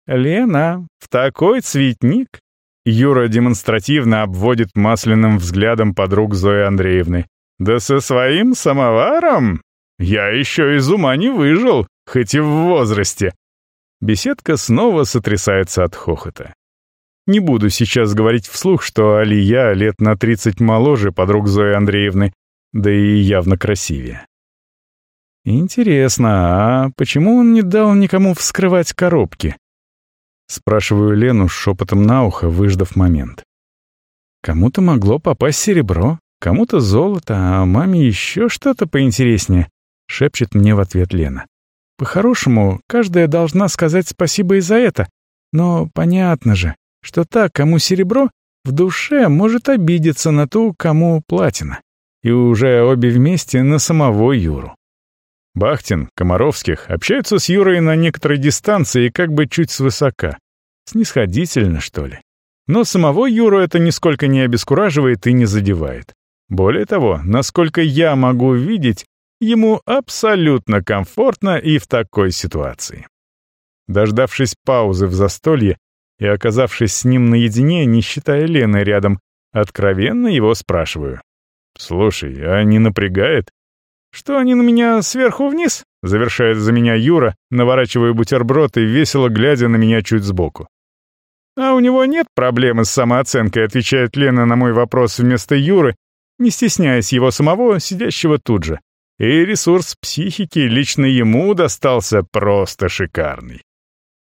S1: «Лена, в такой цветник?» Юра демонстративно обводит масляным взглядом подруг Зои Андреевны. «Да со своим самоваром? Я еще из ума не выжил, хоть и в возрасте». Беседка снова сотрясается от хохота. Не буду сейчас говорить вслух, что Алия лет на 30 моложе подруг Зои Андреевны, да и явно красивее. «Интересно, а почему он не дал никому вскрывать коробки?» Спрашиваю Лену шепотом на ухо, выждав момент. Кому-то могло попасть серебро, кому-то золото, а маме еще что-то поинтереснее, шепчет мне в ответ Лена. По-хорошему, каждая должна сказать спасибо и за это, но понятно же, что та, кому серебро, в душе может обидеться на ту, кому платина. И уже обе вместе на самого Юру. Бахтин, Комаровских общаются с Юрой на некоторой дистанции и как бы чуть свысока. Снисходительно, что ли. Но самого Юру это нисколько не обескураживает и не задевает. Более того, насколько я могу видеть, ему абсолютно комфортно и в такой ситуации. Дождавшись паузы в застолье и оказавшись с ним наедине, не считая Лены рядом, откровенно его спрашиваю. «Слушай, а не напрягает?» «Что они на меня сверху вниз?» — завершает за меня Юра, наворачивая бутерброд и весело глядя на меня чуть сбоку. «А у него нет проблемы с самооценкой», — отвечает Лена на мой вопрос вместо Юры, не стесняясь его самого, сидящего тут же. И ресурс психики лично ему достался просто шикарный.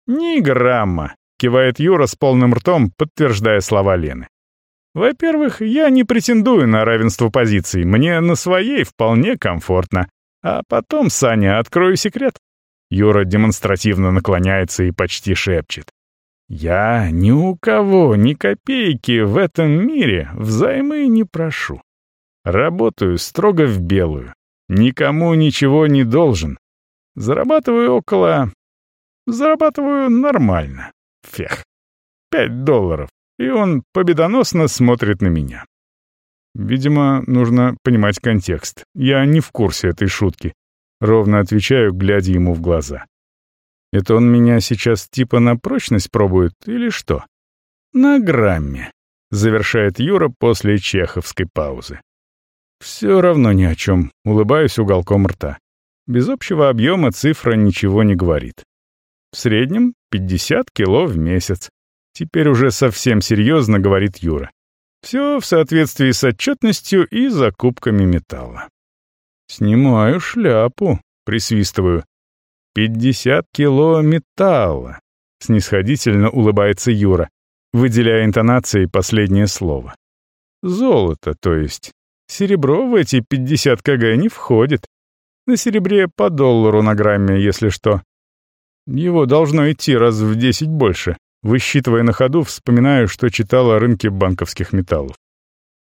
S1: «Ни грамма», — кивает Юра с полным ртом, подтверждая слова Лены. «Во-первых, я не претендую на равенство позиций, мне на своей вполне комфортно. А потом, Саня, открою секрет». Юра демонстративно наклоняется и почти шепчет. «Я ни у кого ни копейки в этом мире взаймы не прошу. Работаю строго в белую, никому ничего не должен. Зарабатываю около Зарабатываю нормально. Фех. Пять долларов. И он победоносно смотрит на меня. Видимо, нужно понимать контекст. Я не в курсе этой шутки. Ровно отвечаю, глядя ему в глаза. Это он меня сейчас типа на прочность пробует или что? На грамме, завершает Юра после чеховской паузы. Все равно ни о чем, улыбаюсь уголком рта. Без общего объема цифра ничего не говорит. В среднем 50 кило в месяц. Теперь уже совсем серьезно, говорит Юра. Все в соответствии с отчетностью и закупками металла. Снимаю шляпу, присвистываю. 50 кило металла. Снисходительно улыбается Юра, выделяя интонацией последнее слово. Золото, то есть. Серебро в эти 50 кг не входит. На серебре по доллару на грамме, если что. Его должно идти раз в десять больше. Высчитывая на ходу, вспоминаю, что читал о рынке банковских металлов.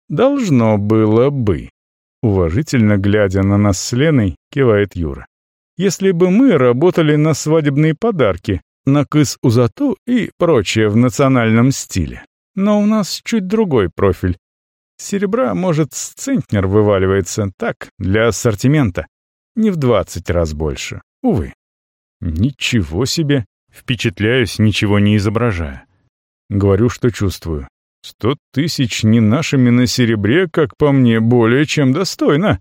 S1: «Должно было бы», — уважительно глядя на нас с Леной, кивает Юра. «Если бы мы работали на свадебные подарки, на кыс-узату и прочее в национальном стиле. Но у нас чуть другой профиль. Серебра, может, с центнер вываливается, так, для ассортимента. Не в двадцать раз больше, увы. Ничего себе! Впечатляюсь, ничего не изображая. Говорю, что чувствую. Сто тысяч не нашими на серебре, как по мне, более чем достойно.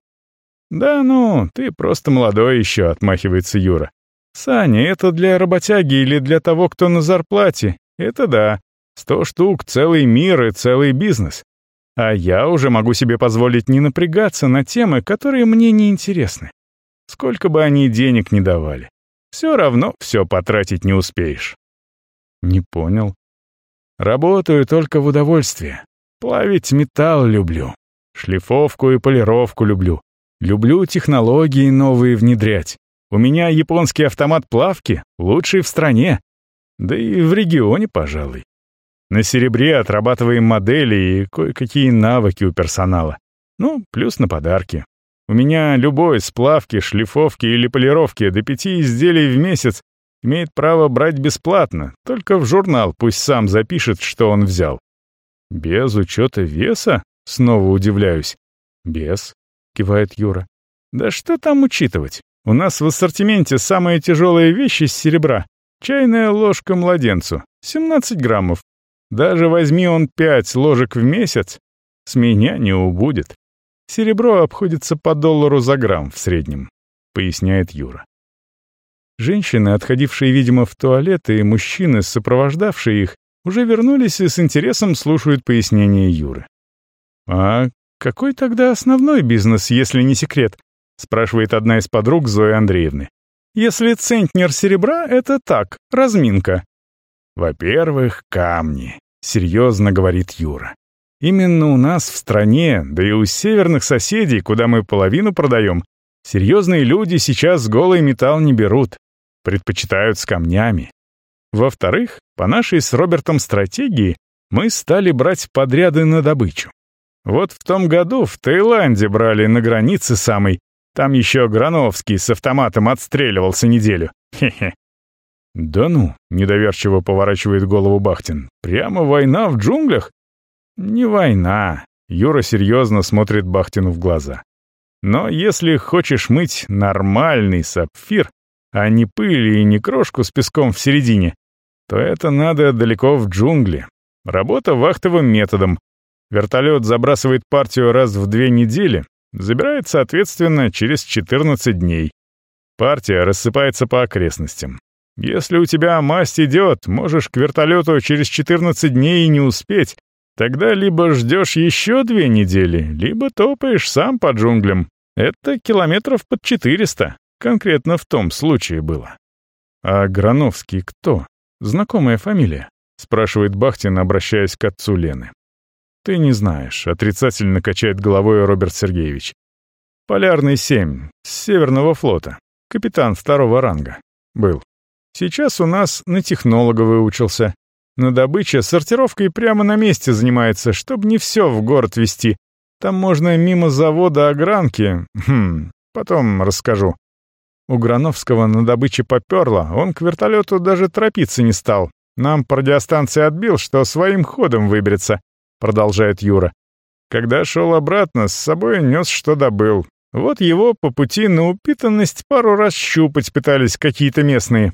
S1: Да ну, ты просто молодой еще, отмахивается Юра. Саня, это для работяги или для того, кто на зарплате? Это да. Сто штук, целый мир и целый бизнес. А я уже могу себе позволить не напрягаться на темы, которые мне не интересны. Сколько бы они денег не давали. Все равно все потратить не успеешь. Не понял. Работаю только в удовольствие. Плавить металл люблю. Шлифовку и полировку люблю. Люблю технологии новые внедрять. У меня японский автомат плавки лучший в стране. Да и в регионе, пожалуй. На серебре отрабатываем модели и кое-какие навыки у персонала. Ну, плюс на подарки. У меня любой сплавки, шлифовки или полировки до пяти изделий в месяц имеет право брать бесплатно, только в журнал пусть сам запишет, что он взял. Без учета веса? Снова удивляюсь. Без, кивает Юра. Да что там учитывать? У нас в ассортименте самые тяжелые вещи из серебра. Чайная ложка младенцу, 17 граммов. Даже возьми он 5 ложек в месяц, с меня не убудет. Серебро обходится по доллару за грамм в среднем, поясняет Юра. Женщины, отходившие, видимо, в туалет, и мужчины, сопровождавшие их, уже вернулись и с интересом слушают пояснения Юры. «А какой тогда основной бизнес, если не секрет?» — спрашивает одна из подруг Зои Андреевны. «Если центнер серебра — это так, разминка». «Во-первых, камни», — серьезно говорит Юра. Именно у нас в стране, да и у северных соседей, куда мы половину продаем, серьезные люди сейчас голый металл не берут, предпочитают с камнями. Во-вторых, по нашей с Робертом стратегии мы стали брать подряды на добычу. Вот в том году в Таиланде брали на границе самой, там еще Грановский с автоматом отстреливался неделю. Хе-хе. «Да ну», — недоверчиво поворачивает голову Бахтин, — «прямо война в джунглях?» «Не война», — Юра серьезно смотрит Бахтину в глаза. «Но если хочешь мыть нормальный сапфир, а не пыль и не крошку с песком в середине, то это надо далеко в джунгли. Работа вахтовым методом. Вертолет забрасывает партию раз в две недели, забирает, соответственно, через 14 дней. Партия рассыпается по окрестностям. Если у тебя масть идет, можешь к вертолету через 14 дней и не успеть. Тогда либо ждешь еще две недели, либо топаешь сам по джунглям. Это километров под 400. Конкретно в том случае было. А Грановский кто? Знакомая фамилия? Спрашивает Бахтин, обращаясь к отцу Лены. Ты не знаешь, отрицательно качает головой Роберт Сергеевич. Полярный 7, с Северного флота. Капитан второго ранга. Был. Сейчас у нас на технолога выучился. На добыче сортировкой прямо на месте занимается, чтобы не все в город везти. Там можно мимо завода огранки. Хм, потом расскажу. У Грановского на добыче поперло, он к вертолету даже торопиться не стал. Нам по радиостанции отбил, что своим ходом выберется, продолжает Юра. Когда шел обратно, с собой нес, что добыл. Вот его по пути на упитанность пару раз щупать пытались какие-то местные.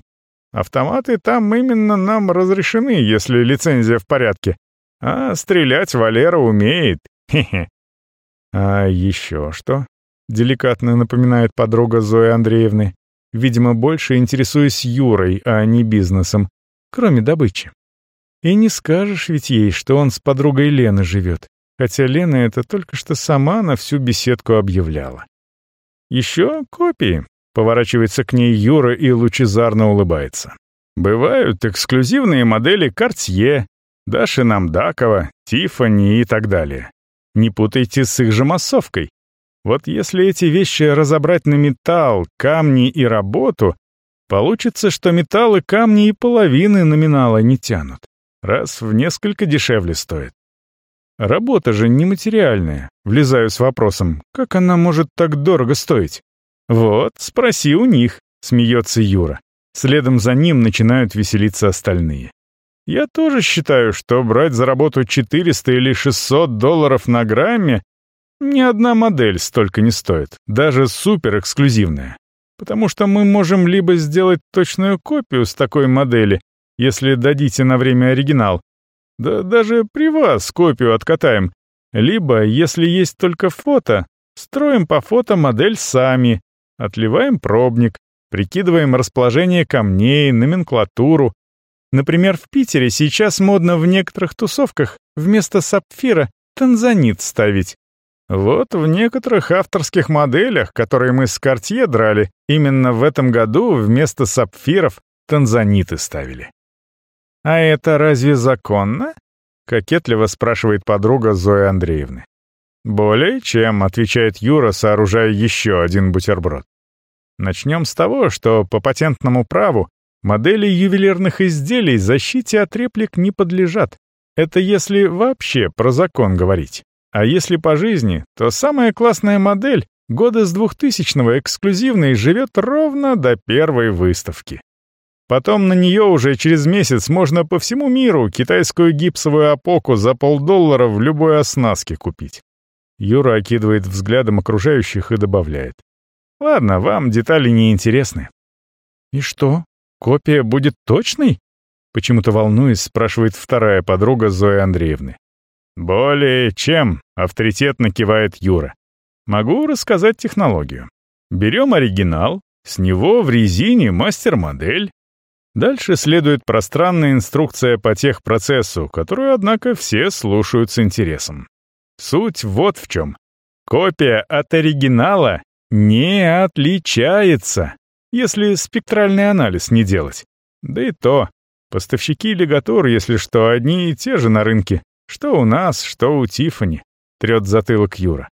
S1: Автоматы там именно нам разрешены, если лицензия в порядке. А стрелять Валера умеет. Хе-хе. А еще что? Деликатно напоминает подруга Зои Андреевны. Видимо, больше интересуюсь Юрой, а не бизнесом. Кроме добычи. И не скажешь ведь ей, что он с подругой Лены живет. Хотя Лена это только что сама на всю беседку объявляла. «Еще копии», — поворачивается к ней Юра и лучезарно улыбается. «Бывают эксклюзивные модели Cartier, Даши Намдакова, Тиффани и так далее. Не путайте с их же массовкой. Вот если эти вещи разобрать на металл, камни и работу, получится, что металл и камни и половины номинала не тянут. Раз в несколько дешевле стоит. Работа же нематериальная. Влезаю с вопросом, как она может так дорого стоить? Вот, спроси у них, смеется Юра. Следом за ним начинают веселиться остальные. Я тоже считаю, что брать за работу 400 или 600 долларов на грамме ни одна модель столько не стоит, даже суперэксклюзивная. Потому что мы можем либо сделать точную копию с такой модели, если дадите на время оригинал, да даже при вас копию откатаем. Либо, если есть только фото, строим по фото модель сами, отливаем пробник, прикидываем расположение камней, номенклатуру. Например, в Питере сейчас модно в некоторых тусовках вместо сапфира танзанит ставить. Вот в некоторых авторских моделях, которые мы с Cartier драли, именно в этом году вместо сапфиров танзаниты ставили. «А это разве законно?» — кокетливо спрашивает подруга Зои Андреевны. «Более чем», — отвечает Юра, сооружая еще один бутерброд. Начнем с того, что по патентному праву модели ювелирных изделий защите от реплик не подлежат. Это если вообще про закон говорить. А если по жизни, то самая классная модель года с 2000-го эксклюзивной живет ровно до первой выставки. Потом на нее уже через месяц можно по всему миру китайскую гипсовую опоку за полдоллара в любой оснастке купить. Юра окидывает взглядом окружающих и добавляет. «Ладно, вам детали не интересны». «И что, копия будет точной?» Почему-то волнуясь, спрашивает вторая подруга Зои Андреевны. «Более чем», — авторитетно кивает Юра. «Могу рассказать технологию. Берем оригинал, с него в резине мастер-модель, Дальше следует пространная инструкция по техпроцессу, которую, однако, все слушают с интересом. Суть вот в чем. Копия от оригинала не отличается, если спектральный анализ не делать. Да и то, поставщики лигатур, если что, одни и те же на рынке, что у нас, что у Тифани, трет затылок Юра.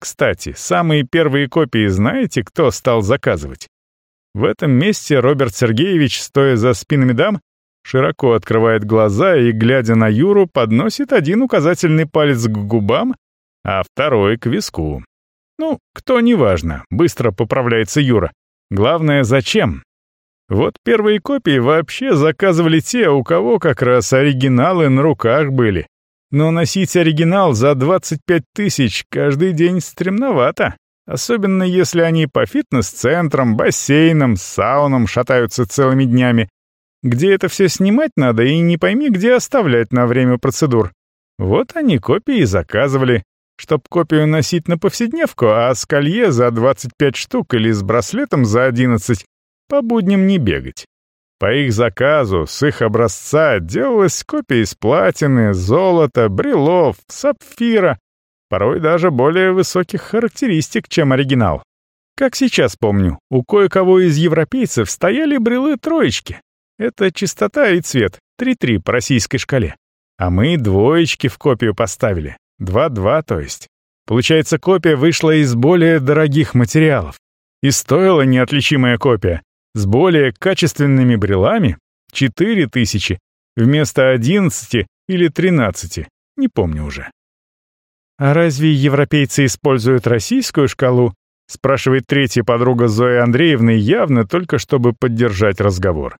S1: Кстати, самые первые копии знаете, кто стал заказывать? В этом месте Роберт Сергеевич, стоя за спинами дам, широко открывает глаза и, глядя на Юру, подносит один указательный палец к губам, а второй к виску. Ну, кто неважно, быстро поправляется Юра. Главное, зачем? Вот первые копии вообще заказывали те, у кого как раз оригиналы на руках были. Но носить оригинал за 25 тысяч каждый день стремновато. Особенно если они по фитнес-центрам, бассейнам, саунам шатаются целыми днями. Где это все снимать надо и не пойми, где оставлять на время процедур. Вот они копии заказывали, чтоб копию носить на повседневку, а с колье за 25 штук или с браслетом за 11 по будням не бегать. По их заказу, с их образца, делалась копия из платины, золота, брелов, сапфира, порой даже более высоких характеристик, чем оригинал. Как сейчас помню, у кое-кого из европейцев стояли брелы троечки. Это чистота и цвет, 3-3 по российской шкале. А мы двоечки в копию поставили, 2-2 то есть. Получается, копия вышла из более дорогих материалов. И стоила неотличимая копия с более качественными брелами 4000 вместо 11 или 13, не помню уже. «А разве европейцы используют российскую шкалу?» спрашивает третья подруга Зои Андреевны, явно только чтобы поддержать разговор.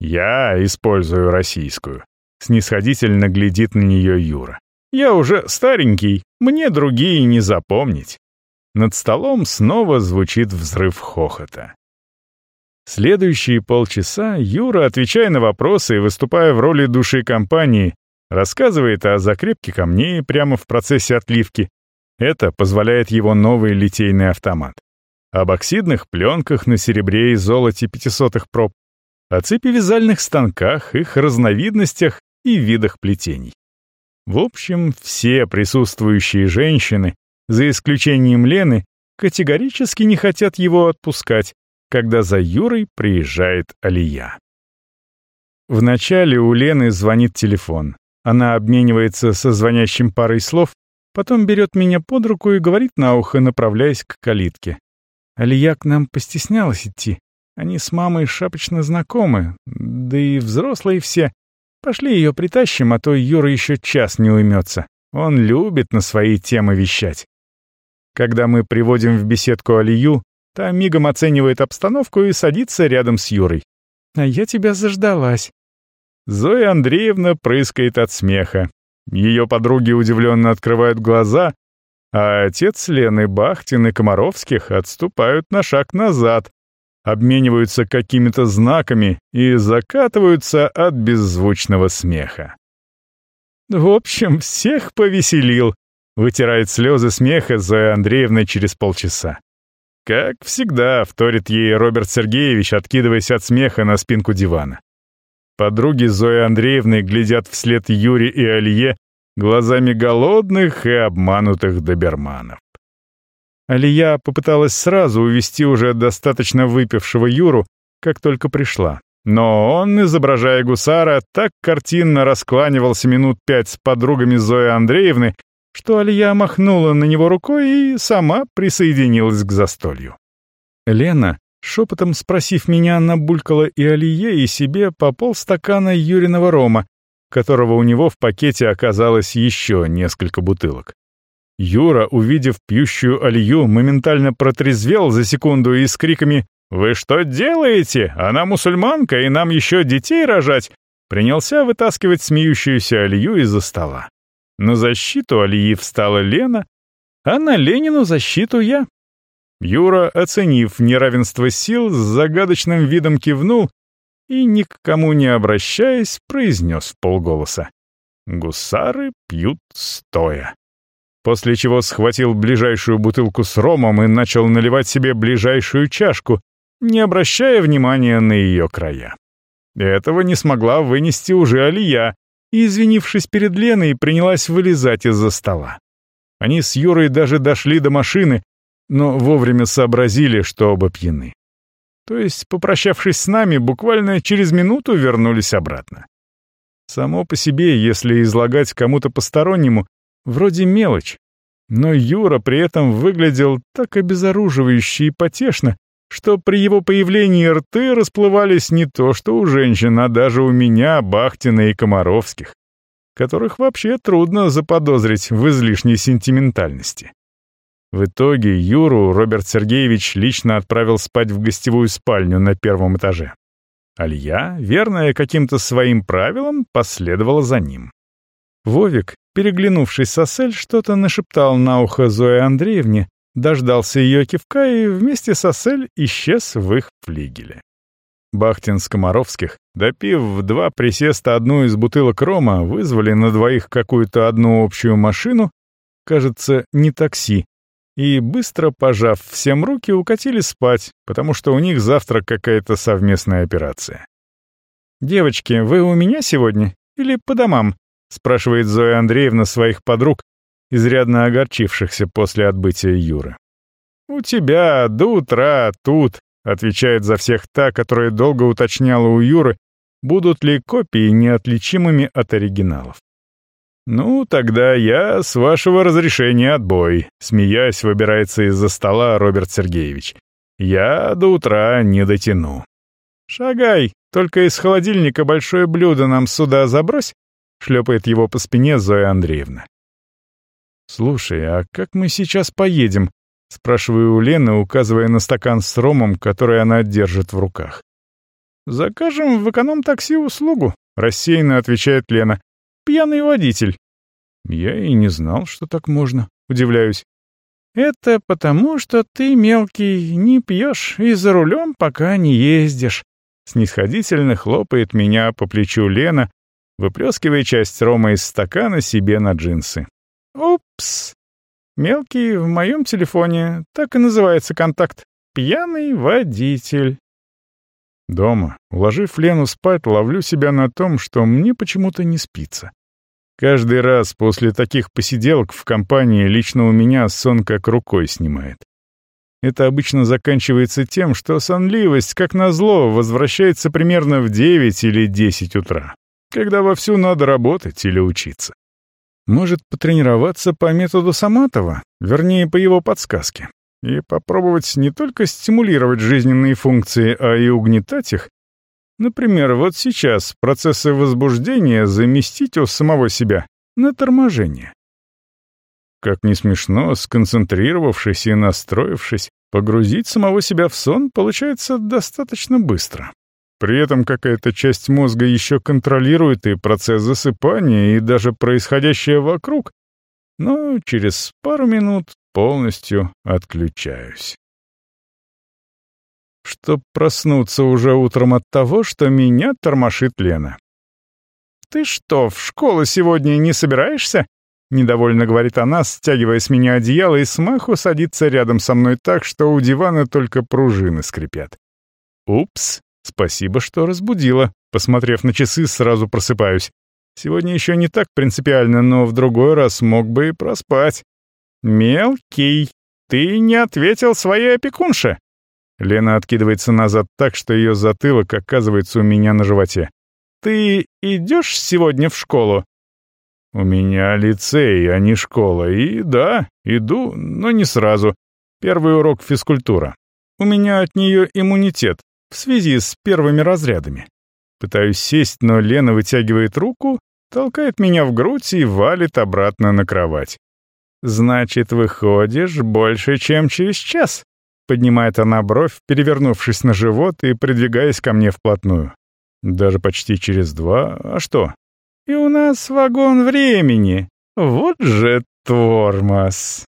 S1: «Я использую российскую», — снисходительно глядит на нее Юра. «Я уже старенький, мне другие не запомнить». Над столом снова звучит взрыв хохота. Следующие полчаса Юра, отвечая на вопросы и выступая в роли души компании, рассказывает о закрепке камней прямо в процессе отливки. Это позволяет его новый литейный автомат. Об оксидных пленках на серебре и золоте 500-х проб, о цепи-вязальных станках, их разновидностях и видах плетений. В общем, все присутствующие женщины, за исключением Лены, категорически не хотят его отпускать, когда за Юрой приезжает Алия. Вначале у Лены звонит телефон. Она обменивается со звонящим парой слов, потом берет меня под руку и говорит на ухо, направляясь к калитке. Алия к нам постеснялась идти. Они с мамой шапочно знакомы, да и взрослые все. Пошли ее притащим, а то Юра еще час не уймется. Он любит на свои темы вещать. Когда мы приводим в беседку Алию, Та мигом оценивает обстановку и садится рядом с Юрой. «А я тебя заждалась». Зоя Андреевна прыскает от смеха. Ее подруги удивленно открывают глаза, а отец Лены Бахтин и Комаровских отступают на шаг назад, обмениваются какими-то знаками и закатываются от беззвучного смеха. «В общем, всех повеселил», — вытирает слезы смеха Зоя Андреевна через полчаса. Как всегда, вторит ей Роберт Сергеевич, откидываясь от смеха на спинку дивана. Подруги Зои Андреевны глядят вслед Юре и Алье глазами голодных и обманутых доберманов. Алия попыталась сразу увести уже достаточно выпившего Юру, как только пришла. Но он, изображая гусара, так картинно раскланивался минут пять с подругами Зои Андреевны, что Алия махнула на него рукой и сама присоединилась к застолью. Лена, шепотом спросив меня, набулькала и Алие, и себе по полстакана Юриного рома, которого у него в пакете оказалось еще несколько бутылок. Юра, увидев пьющую Алию, моментально протрезвел за секунду и с криками «Вы что делаете? Она мусульманка, и нам еще детей рожать!» принялся вытаскивать смеющуюся Алию из-за стола. На защиту Алии встала Лена, а на Ленину защиту я. Юра, оценив неравенство сил, с загадочным видом кивнул и, ни к кому не обращаясь, произнес полголоса. «Гусары пьют стоя». После чего схватил ближайшую бутылку с ромом и начал наливать себе ближайшую чашку, не обращая внимания на ее края. Этого не смогла вынести уже Алия, и, извинившись перед Леной, принялась вылезать из-за стола. Они с Юрой даже дошли до машины, но вовремя сообразили, что оба пьяны. То есть, попрощавшись с нами, буквально через минуту вернулись обратно. Само по себе, если излагать кому-то постороннему, вроде мелочь. Но Юра при этом выглядел так обезоруживающе и потешно, что при его появлении рты расплывались не то что у женщин, а даже у меня, Бахтина и Комаровских, которых вообще трудно заподозрить в излишней сентиментальности. В итоге Юру Роберт Сергеевич лично отправил спать в гостевую спальню на первом этаже. Алья, верная каким-то своим правилам, последовала за ним. Вовик, переглянувшись с Асель, что-то нашептал на ухо Зое Андреевне, дождался ее кивка и вместе с Асель исчез в их флигеле. Бахтин-Скоморовских, допив в два присеста одну из бутылок рома, вызвали на двоих какую-то одну общую машину, кажется, не такси, и, быстро пожав всем руки, укатили спать, потому что у них завтра какая-то совместная операция. «Девочки, вы у меня сегодня? Или по домам?» — спрашивает Зоя Андреевна своих подруг, изрядно огорчившихся после отбытия Юры. «У тебя до утра тут», — отвечает за всех та, которая долго уточняла у Юры, будут ли копии неотличимыми от оригиналов. «Ну, тогда я, с вашего разрешения, отбой», — смеясь, выбирается из-за стола Роберт Сергеевич. «Я до утра не дотяну». «Шагай, только из холодильника большое блюдо нам сюда забрось», — шлепает его по спине Зоя Андреевна. «Слушай, а как мы сейчас поедем?» — спрашиваю у Лены, указывая на стакан с ромом, который она держит в руках. «Закажем в эконом-такси услугу», — рассеянно отвечает Лена пьяный водитель». «Я и не знал, что так можно», — удивляюсь. «Это потому, что ты, мелкий, не пьешь и за рулем пока не ездишь», — снисходительно хлопает меня по плечу Лена, выплескивая часть рома из стакана себе на джинсы. «Упс! Мелкий в моем телефоне, так и называется контакт. Пьяный водитель». Дома, уложив Лену спать, ловлю себя на том, что мне почему-то не спится. Каждый раз после таких посиделок в компании лично у меня сон как рукой снимает. Это обычно заканчивается тем, что сонливость, как назло, возвращается примерно в 9 или 10 утра, когда вовсю надо работать или учиться. Может потренироваться по методу Саматова, вернее, по его подсказке, и попробовать не только стимулировать жизненные функции, а и угнетать их, Например, вот сейчас процессы возбуждения заместить у самого себя на торможение. Как ни смешно, сконцентрировавшись и настроившись, погрузить самого себя в сон получается достаточно быстро. При этом какая-то часть мозга еще контролирует и процесс засыпания, и даже происходящее вокруг, но через пару минут полностью отключаюсь чтоб проснуться уже утром от того, что меня тормошит Лена. «Ты что, в школу сегодня не собираешься?» — недовольно говорит она, стягивая с меня одеяло и смаху садится рядом со мной так, что у дивана только пружины скрипят. «Упс, спасибо, что разбудила». Посмотрев на часы, сразу просыпаюсь. Сегодня еще не так принципиально, но в другой раз мог бы и проспать. «Мелкий, ты не ответил своей опекунше!» Лена откидывается назад так, что ее затылок оказывается у меня на животе. «Ты идешь сегодня в школу?» «У меня лицей, а не школа. И да, иду, но не сразу. Первый урок физкультура. У меня от нее иммунитет в связи с первыми разрядами. Пытаюсь сесть, но Лена вытягивает руку, толкает меня в грудь и валит обратно на кровать. «Значит, выходишь больше, чем через час?» Поднимает она бровь, перевернувшись на живот и придвигаясь ко мне вплотную. Даже почти через два. А что? И у нас вагон времени. Вот же тормоз.